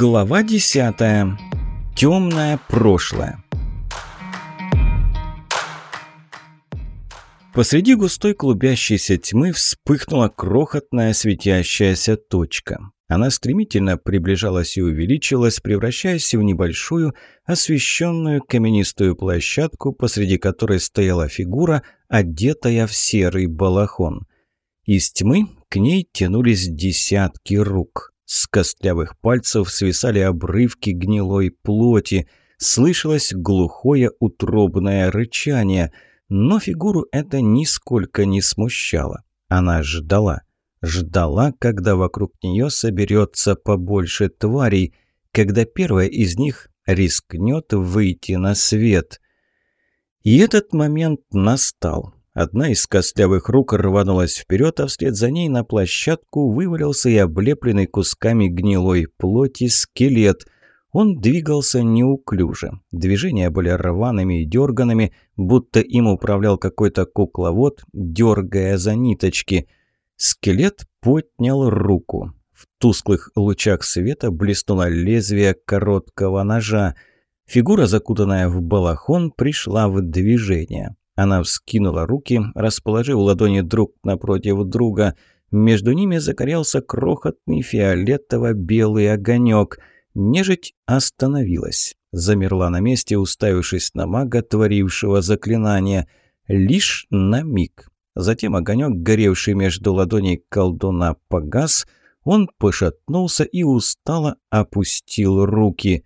Глава десятая. Темное прошлое. Посреди густой клубящейся тьмы вспыхнула крохотная светящаяся точка. Она стремительно приближалась и увеличилась, превращаясь в небольшую, освещенную каменистую площадку, посреди которой стояла фигура, одетая в серый балахон. Из тьмы к ней тянулись десятки рук. С костлявых пальцев свисали обрывки гнилой плоти. Слышалось глухое утробное рычание, но фигуру это нисколько не смущало. Она ждала. Ждала, когда вокруг нее соберется побольше тварей, когда первая из них рискнет выйти на свет. И этот момент настал. Одна из костлявых рук рванулась вперед, а вслед за ней на площадку вывалился и облепленный кусками гнилой плоти скелет. Он двигался неуклюже. Движения были рваными и дерганными, будто им управлял какой-то кукловод, дергая за ниточки. Скелет поднял руку. В тусклых лучах света блеснуло лезвие короткого ножа. Фигура, закутанная в балахон, пришла в движение. Она вскинула руки, расположив ладони друг напротив друга. Между ними загорелся крохотный фиолетово-белый огонек. Нежить остановилась. Замерла на месте, уставившись на мага, творившего заклинание. Лишь на миг. Затем огонек, горевший между ладоней колдуна, погас. Он пошатнулся и устало опустил руки.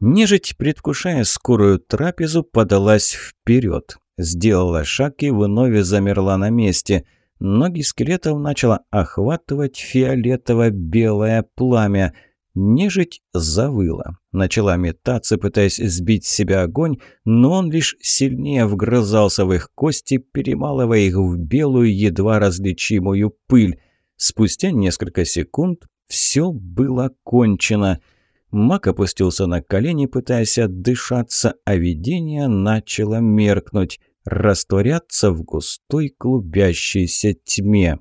Нежить, предвкушая скорую трапезу, подалась вперед. Сделала шаг и вновь замерла на месте. Ноги скелетов начало охватывать фиолетово-белое пламя. Нежить завыла. Начала метаться, пытаясь сбить с себя огонь, но он лишь сильнее вгрызался в их кости, перемалывая их в белую, едва различимую пыль. Спустя несколько секунд все было кончено. Мак опустился на колени, пытаясь отдышаться, а видение начало меркнуть, растворяться в густой клубящейся тьме.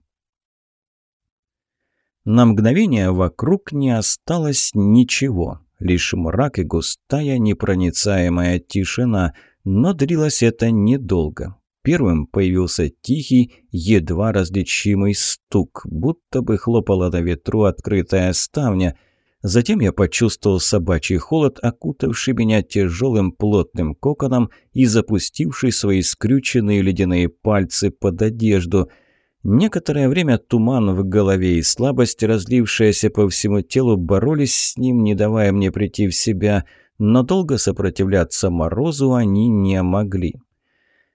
На мгновение вокруг не осталось ничего, лишь мрак и густая непроницаемая тишина, но длилось это недолго. Первым появился тихий, едва различимый стук, будто бы хлопала на ветру открытая ставня – Затем я почувствовал собачий холод, окутавший меня тяжелым плотным коконом и запустивший свои скрюченные ледяные пальцы под одежду. Некоторое время туман в голове и слабость, разлившаяся по всему телу, боролись с ним, не давая мне прийти в себя, но долго сопротивляться морозу они не могли.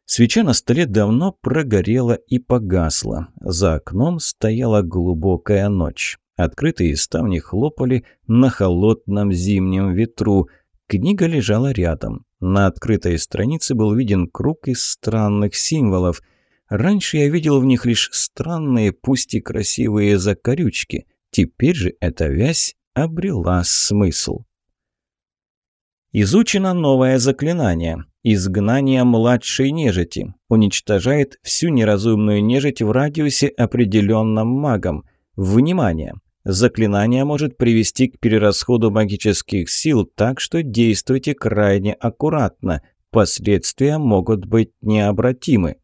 Свеча на столе давно прогорела и погасла. За окном стояла глубокая ночь. Открытые ставни хлопали на холодном зимнем ветру. Книга лежала рядом. На открытой странице был виден круг из странных символов. Раньше я видел в них лишь странные, пусть и красивые закорючки. Теперь же эта вязь обрела смысл. Изучено новое заклинание. Изгнание младшей нежити. Уничтожает всю неразумную нежить в радиусе, определенном магом. Внимание! Заклинание может привести к перерасходу магических сил, так что действуйте крайне аккуратно. Последствия могут быть необратимы.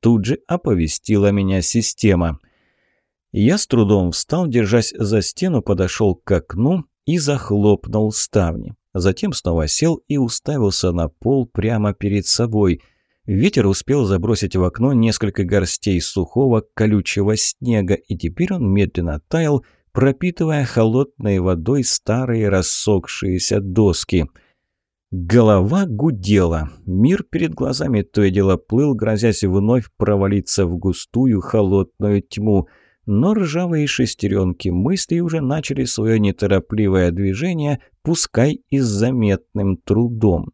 Тут же оповестила меня система. Я с трудом встал, держась за стену, подошел к окну и захлопнул ставни. Затем снова сел и уставился на пол прямо перед собой. Ветер успел забросить в окно несколько горстей сухого колючего снега, и теперь он медленно таял, пропитывая холодной водой старые рассохшиеся доски. Голова гудела. Мир перед глазами то и дело плыл, грозясь вновь провалиться в густую холодную тьму. Но ржавые шестеренки мысли уже начали свое неторопливое движение, пускай и с заметным трудом.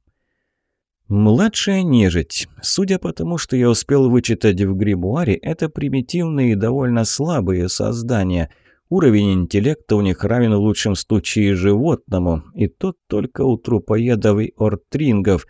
Младшая нежить. Судя по тому, что я успел вычитать в гримуаре, это примитивные и довольно слабые создания – Уровень интеллекта у них равен в лучшем случае животному, и тот только у трупоедов и ортрингов.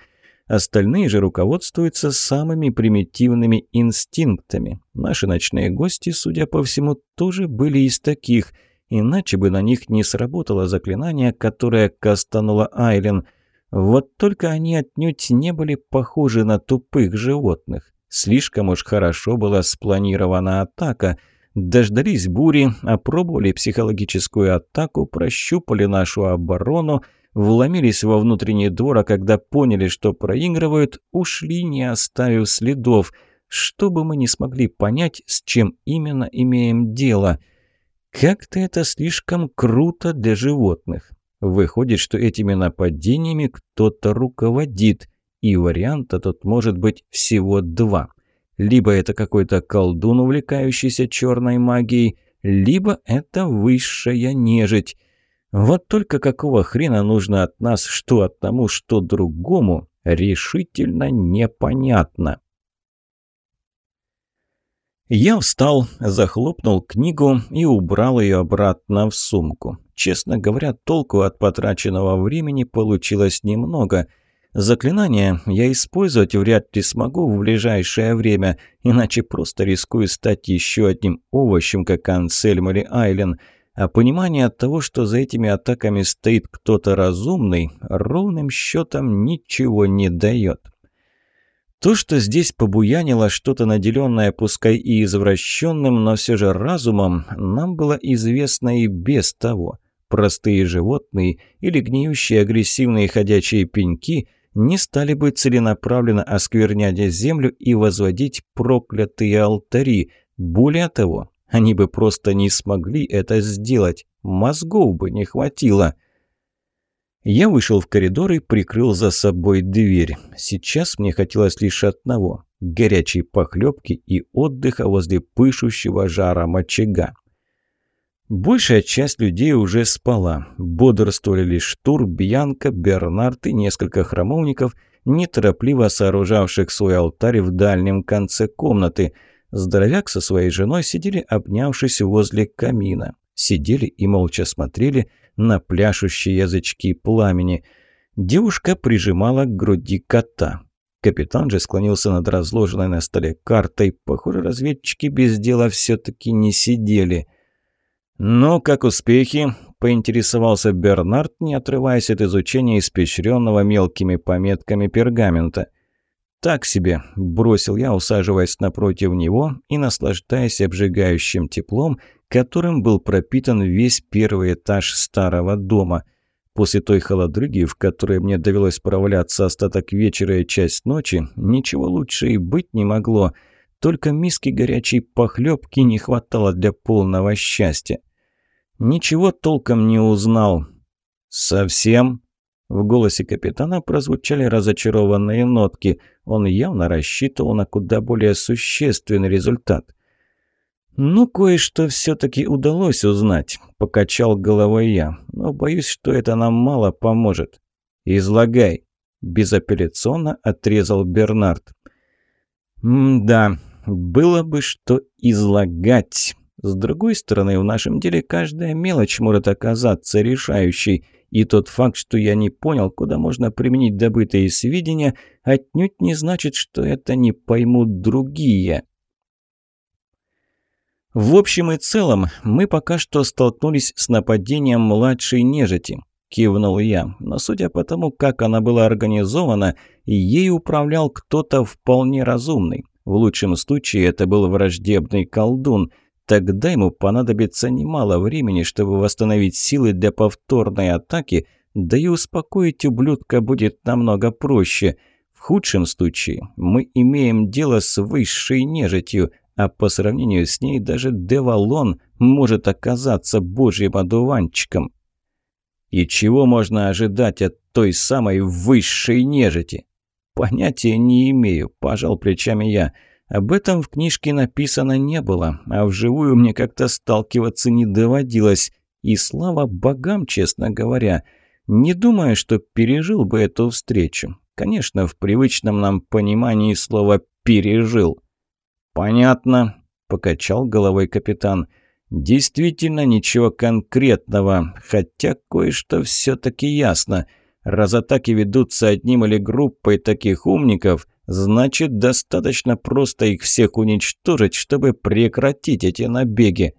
Остальные же руководствуются самыми примитивными инстинктами. Наши ночные гости, судя по всему, тоже были из таких. иначе бы на них не сработало заклинание, которое кастануло Айлен. Вот только они отнюдь не были похожи на тупых животных. Слишком уж хорошо была спланирована атака. Дождались бури, опробовали психологическую атаку, прощупали нашу оборону, вломились во внутренний двор, а когда поняли, что проигрывают, ушли, не оставив следов, чтобы мы не смогли понять, с чем именно имеем дело. Как-то это слишком круто для животных. Выходит, что этими нападениями кто-то руководит, и варианта тут может быть всего два. Либо это какой-то колдун, увлекающийся черной магией, либо это высшая нежить. Вот только какого хрена нужно от нас что одному, что другому, решительно непонятно. Я встал, захлопнул книгу и убрал ее обратно в сумку. Честно говоря, толку от потраченного времени получилось немного. Заклинание я использовать вряд ли смогу в ближайшее время, иначе просто рискую стать еще одним овощем, как Ансельм или Айлен. А понимание того, что за этими атаками стоит кто-то разумный, ровным счетом ничего не дает. То, что здесь побуянило что-то наделенное, пускай и извращенным, но все же разумом, нам было известно и без того. Простые животные или гниющие агрессивные ходячие пеньки не стали бы целенаправленно осквернять землю и возводить проклятые алтари. Более того, они бы просто не смогли это сделать, мозгов бы не хватило. Я вышел в коридор и прикрыл за собой дверь. Сейчас мне хотелось лишь одного – горячей похлебки и отдыха возле пышущего жара очага. Большая часть людей уже спала. Бодрствовали лишь Тур, Бьянка, Бернард и несколько храмовников, неторопливо сооружавших свой алтарь в дальнем конце комнаты. Здоровяк со своей женой сидели, обнявшись возле камина. Сидели и молча смотрели – на пляшущие язычки пламени. Девушка прижимала к груди кота. Капитан же склонился над разложенной на столе картой. Похоже, разведчики без дела все-таки не сидели. «Ну, как успехи?» – поинтересовался Бернард, не отрываясь от изучения испещренного мелкими пометками пергамента. «Так себе», – бросил я, усаживаясь напротив него и наслаждаясь обжигающим теплом, которым был пропитан весь первый этаж старого дома. После той холодрыги, в которой мне довелось проваляться остаток вечера и часть ночи, ничего лучше и быть не могло. Только миски горячей похлебки не хватало для полного счастья. Ничего толком не узнал. «Совсем?» В голосе капитана прозвучали разочарованные нотки. Он явно рассчитывал на куда более существенный результат – «Ну, кое-что все-таки удалось узнать», – покачал головой я. «Но боюсь, что это нам мало поможет». «Излагай», – безапелляционно отрезал Бернард. «Да, было бы что излагать. С другой стороны, в нашем деле каждая мелочь может оказаться решающей, и тот факт, что я не понял, куда можно применить добытые сведения, отнюдь не значит, что это не поймут другие». В общем и целом, мы пока что столкнулись с нападением младшей нежити. Кивнул я, но судя по тому, как она была организована, ей управлял кто-то вполне разумный. В лучшем случае это был враждебный колдун. Тогда ему понадобится немало времени, чтобы восстановить силы для повторной атаки, да и успокоить ублюдка будет намного проще. В худшем случае мы имеем дело с высшей нежитью – а по сравнению с ней даже Девалон может оказаться божьим одуванчиком. И чего можно ожидать от той самой высшей нежити? Понятия не имею, пожал плечами я. Об этом в книжке написано не было, а вживую мне как-то сталкиваться не доводилось. И слава богам, честно говоря. Не думаю, что пережил бы эту встречу. Конечно, в привычном нам понимании слова «пережил». «Понятно», – покачал головой капитан. «Действительно ничего конкретного, хотя кое-что все-таки ясно. Раз атаки ведутся одним или группой таких умников, значит, достаточно просто их всех уничтожить, чтобы прекратить эти набеги».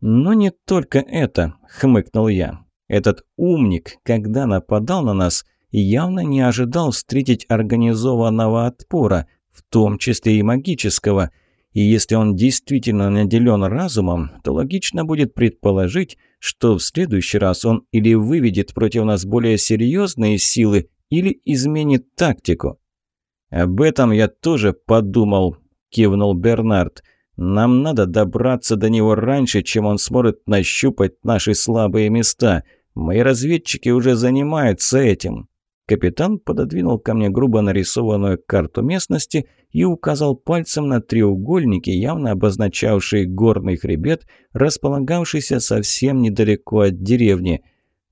«Но не только это», — хмыкнул я. «Этот умник, когда нападал на нас, явно не ожидал встретить организованного отпора, в том числе и магического. И если он действительно наделен разумом, то логично будет предположить, что в следующий раз он или выведет против нас более серьезные силы, или изменит тактику. «Об этом я тоже подумал», – кивнул Бернард. «Нам надо добраться до него раньше, чем он сможет нащупать наши слабые места. Мои разведчики уже занимаются этим». Капитан пододвинул ко мне грубо нарисованную карту местности и указал пальцем на треугольники, явно обозначавшие горный хребет, располагавшийся совсем недалеко от деревни.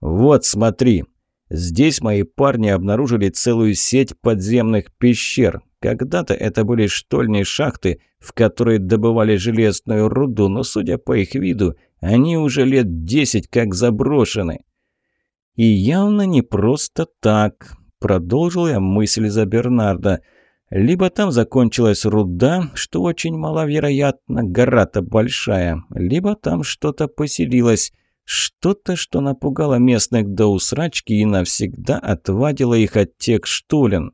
«Вот, смотри!» Здесь мои парни обнаружили целую сеть подземных пещер. Когда-то это были штольни шахты, в которые добывали железную руду, но, судя по их виду, они уже лет десять как заброшены. И явно не просто так, продолжил я мысль за Бернарда. Либо там закончилась руда, что очень маловероятно, гора-то большая, либо там что-то поселилось. Что-то, что напугало местных до усрачки и навсегда отвадило их от тех штулен.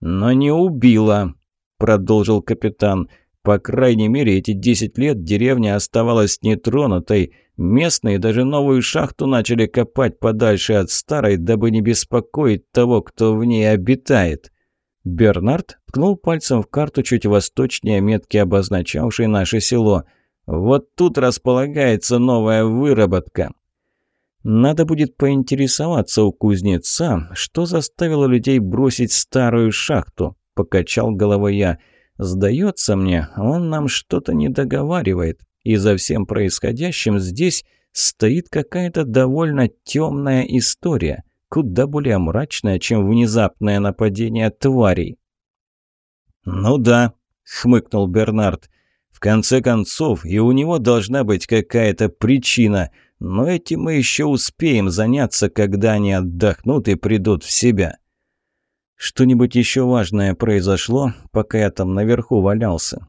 «Но не убило», — продолжил капитан. «По крайней мере, эти десять лет деревня оставалась нетронутой. Местные даже новую шахту начали копать подальше от старой, дабы не беспокоить того, кто в ней обитает». Бернард ткнул пальцем в карту чуть восточнее метки, обозначавшей наше село — вот тут располагается новая выработка. Надо будет поинтересоваться у кузнеца, что заставило людей бросить старую шахту, покачал головой я. Сдается мне, он нам что-то не договаривает, и за всем происходящим здесь стоит какая-то довольно темная история, куда более мрачная, чем внезапное нападение тварей. «Ну да», — хмыкнул Бернард, — конце концов, и у него должна быть какая-то причина, но этим мы еще успеем заняться, когда они отдохнут и придут в себя. Что-нибудь еще важное произошло, пока я там наверху валялся?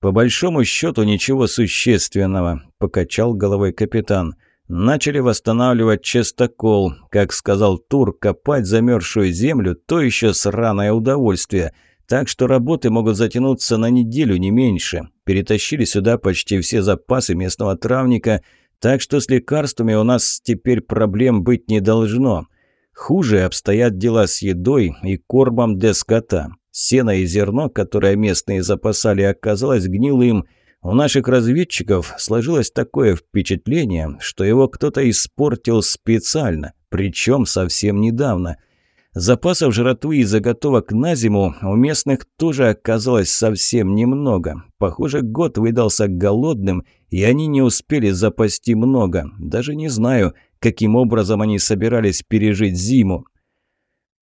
По большому счету ничего существенного, покачал головой капитан. Начали восстанавливать чистокол. Как сказал Тур, копать замерзшую землю – то еще сраное удовольствие – так что работы могут затянуться на неделю, не меньше. Перетащили сюда почти все запасы местного травника, так что с лекарствами у нас теперь проблем быть не должно. Хуже обстоят дела с едой и кормом для скота. Сено и зерно, которое местные запасали, оказалось гнилым. У наших разведчиков сложилось такое впечатление, что его кто-то испортил специально, причем совсем недавно – Запасов жратвы и заготовок на зиму у местных тоже оказалось совсем немного. Похоже, год выдался голодным, и они не успели запасти много. Даже не знаю, каким образом они собирались пережить зиму.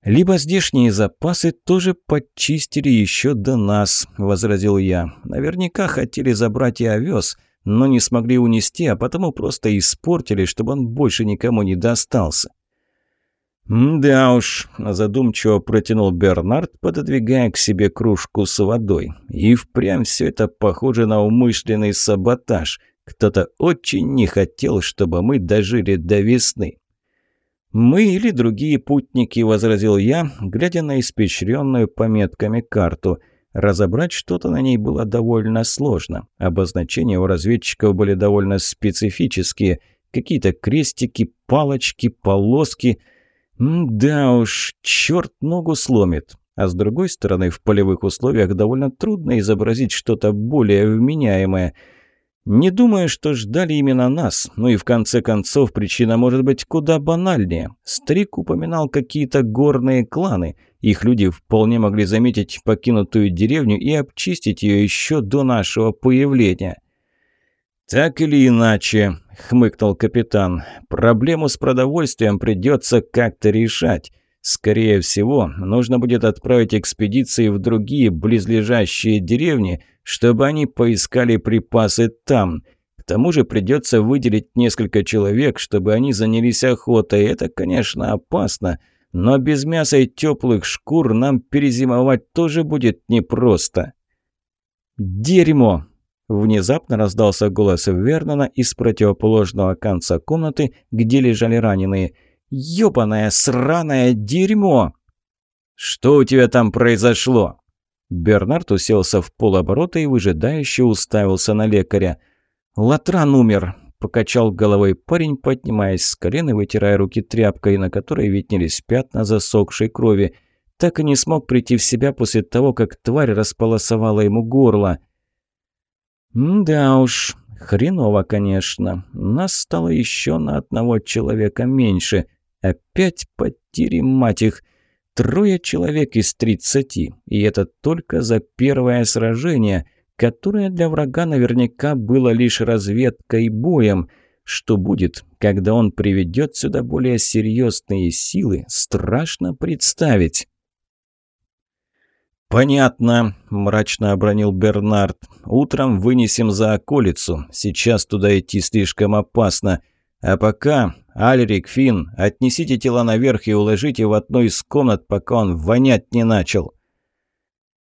«Либо здешние запасы тоже подчистили еще до нас», — возразил я. «Наверняка хотели забрать и овес, но не смогли унести, а потому просто испортили, чтобы он больше никому не достался». «Да уж», – задумчиво протянул Бернард, пододвигая к себе кружку с водой. «И впрямь все это похоже на умышленный саботаж. Кто-то очень не хотел, чтобы мы дожили до весны». «Мы или другие путники», – возразил я, глядя на испещренную пометками карту. Разобрать что-то на ней было довольно сложно. Обозначения у разведчиков были довольно специфические. Какие-то крестики, палочки, полоски – да уж, черт ногу сломит. А с другой стороны, в полевых условиях довольно трудно изобразить что-то более вменяемое. Не думаю, что ждали именно нас. Ну и в конце концов, причина может быть куда банальнее. Старик упоминал какие-то горные кланы. Их люди вполне могли заметить покинутую деревню и обчистить ее еще до нашего появления. «Так или иначе», — хмыкнул капитан, — «проблему с продовольствием придется как-то решать. Скорее всего, нужно будет отправить экспедиции в другие близлежащие деревни, чтобы они поискали припасы там. К тому же придется выделить несколько человек, чтобы они занялись охотой. Это, конечно, опасно, но без мяса и теплых шкур нам перезимовать тоже будет непросто». «Дерьмо!» Внезапно раздался голос Вернона из противоположного конца комнаты, где лежали раненые. «Ёбаное сраное дерьмо!» «Что у тебя там произошло?» Бернард уселся в полоборота и выжидающе уставился на лекаря. «Латран умер», – покачал головой парень, поднимаясь с колен и вытирая руки тряпкой, на которой виднелись пятна засохшей крови. Так и не смог прийти в себя после того, как тварь располосовала ему горло. «Да уж, хреново, конечно. Нас стало еще на одного человека меньше. Опять потери, мать их. Трое человек из тридцати. И это только за первое сражение, которое для врага наверняка было лишь разведкой и боем. Что будет, когда он приведет сюда более серьезные силы, страшно представить». «Понятно», – мрачно обронил Бернард. «Утром вынесем за околицу. Сейчас туда идти слишком опасно. А пока, Альрик, Финн, отнесите тела наверх и уложите в одну из комнат, пока он вонять не начал».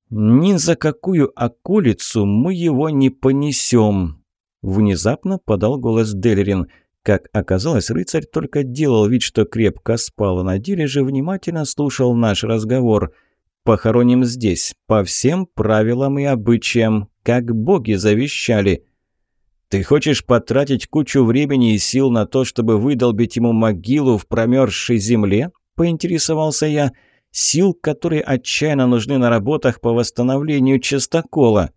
«Ни за какую околицу мы его не понесем», – внезапно подал голос Делерин. Как оказалось, рыцарь только делал вид, что крепко спал, а на деле же внимательно слушал наш разговор – Похороним здесь, по всем правилам и обычаям, как боги завещали. Ты хочешь потратить кучу времени и сил на то, чтобы выдолбить ему могилу в промерзшей земле? Поинтересовался я. Сил, которые отчаянно нужны на работах по восстановлению чистокола.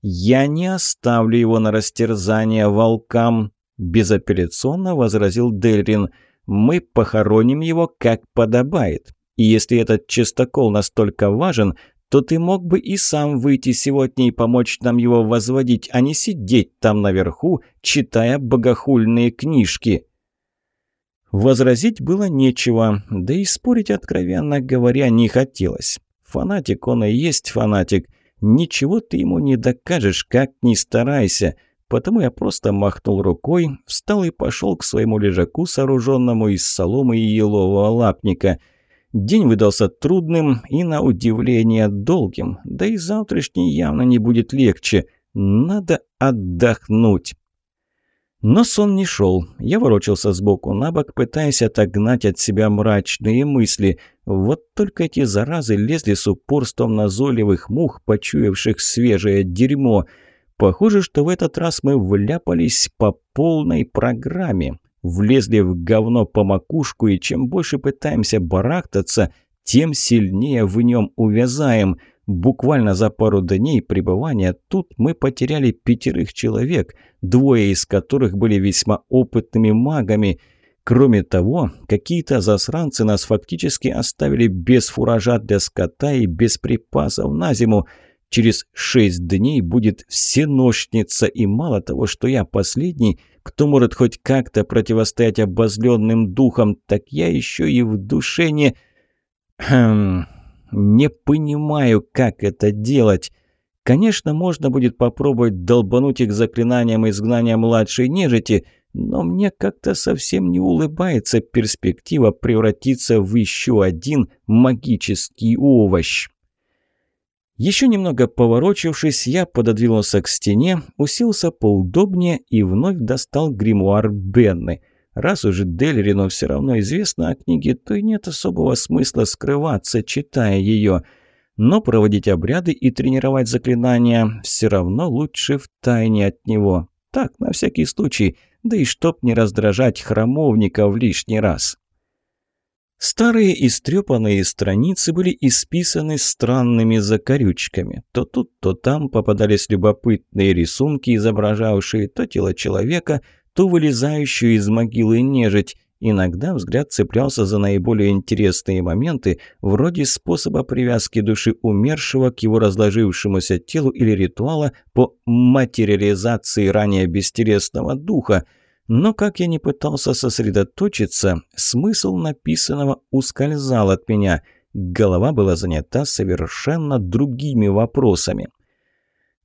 Я не оставлю его на растерзание волкам, безапелляционно возразил Дельрин. Мы похороним его как подобает. И если этот чистокол настолько важен, то ты мог бы и сам выйти сегодня и помочь нам его возводить, а не сидеть там наверху, читая богохульные книжки». Возразить было нечего, да и спорить, откровенно говоря, не хотелось. Фанатик он и есть фанатик. Ничего ты ему не докажешь, как ни старайся. Потому я просто махнул рукой, встал и пошел к своему лежаку, сооруженному из соломы и елового лапника – День выдался трудным и, на удивление, долгим. Да и завтрашний явно не будет легче. Надо отдохнуть. Но сон не шел. Я ворочался сбоку на бок, пытаясь отогнать от себя мрачные мысли. Вот только эти заразы лезли с упорством назойливых мух, почуявших свежее дерьмо. Похоже, что в этот раз мы вляпались по полной программе влезли в говно по макушку, и чем больше пытаемся барахтаться, тем сильнее в нем увязаем. Буквально за пару дней пребывания тут мы потеряли пятерых человек, двое из которых были весьма опытными магами. Кроме того, какие-то засранцы нас фактически оставили без фуража для скота и без припасов на зиму. Через шесть дней будет всеношница, и мало того, что я последний – кто может хоть как-то противостоять обозленным духам, так я еще и в душе не... Хм... Не понимаю, как это делать. Конечно, можно будет попробовать долбануть их заклинанием изгнания младшей нежити, но мне как-то совсем не улыбается перспектива превратиться в еще один магический овощ. Еще немного поворочившись, я пододвинулся к стене, уселся поудобнее и вновь достал гримуар Бенны. Раз уже Дельрину все равно известно о книге, то и нет особого смысла скрываться, читая ее. Но проводить обряды и тренировать заклинания все равно лучше в тайне от него. Так, на всякий случай, да и чтоб не раздражать храмовника в лишний раз. Старые истрепанные страницы были исписаны странными закорючками. То тут, то там попадались любопытные рисунки, изображавшие то тело человека, то вылезающую из могилы нежить. Иногда взгляд цеплялся за наиболее интересные моменты, вроде способа привязки души умершего к его разложившемуся телу или ритуала по материализации ранее бестелесного духа – но как я не пытался сосредоточиться, смысл написанного ускользал от меня. Голова была занята совершенно другими вопросами.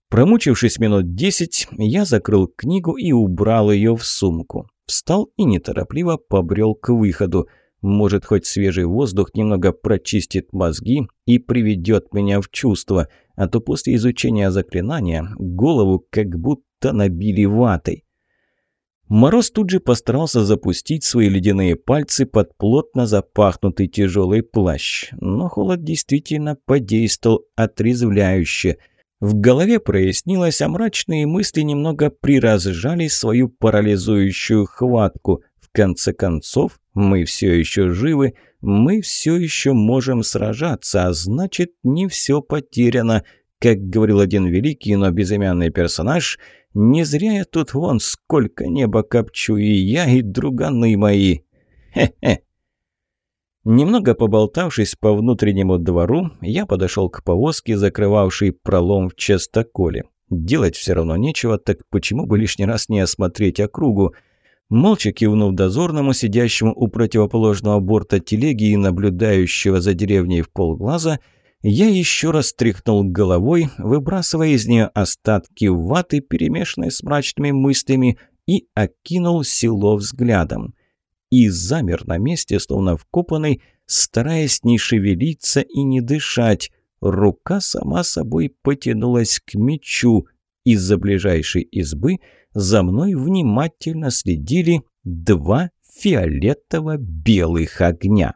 Промучившись минут десять, я закрыл книгу и убрал ее в сумку. Встал и неторопливо побрел к выходу. Может, хоть свежий воздух немного прочистит мозги и приведет меня в чувство. а то после изучения заклинания голову как будто набили ватой. Мороз тут же постарался запустить свои ледяные пальцы под плотно запахнутый тяжелый плащ, но холод действительно подействовал отрезвляюще. В голове прояснилось, а мрачные мысли немного приразжали свою парализующую хватку. В конце концов, мы все еще живы, мы все еще можем сражаться, а значит, не все потеряно. Как говорил один великий, но безымянный персонаж – не зря я тут вон сколько неба копчу, и я, и друганы мои. Хе-хе. Немного поболтавшись по внутреннему двору, я подошел к повозке, закрывавшей пролом в частоколе. Делать все равно нечего, так почему бы лишний раз не осмотреть округу? Молча кивнув дозорному, сидящему у противоположного борта телеги и наблюдающего за деревней в полглаза, я еще раз тряхнул головой, выбрасывая из нее остатки ваты, перемешанные с мрачными мыслями, и окинул село взглядом. И замер на месте, словно вкопанный, стараясь не шевелиться и не дышать. Рука сама собой потянулась к мечу. Из-за ближайшей избы за мной внимательно следили два фиолетово-белых огня.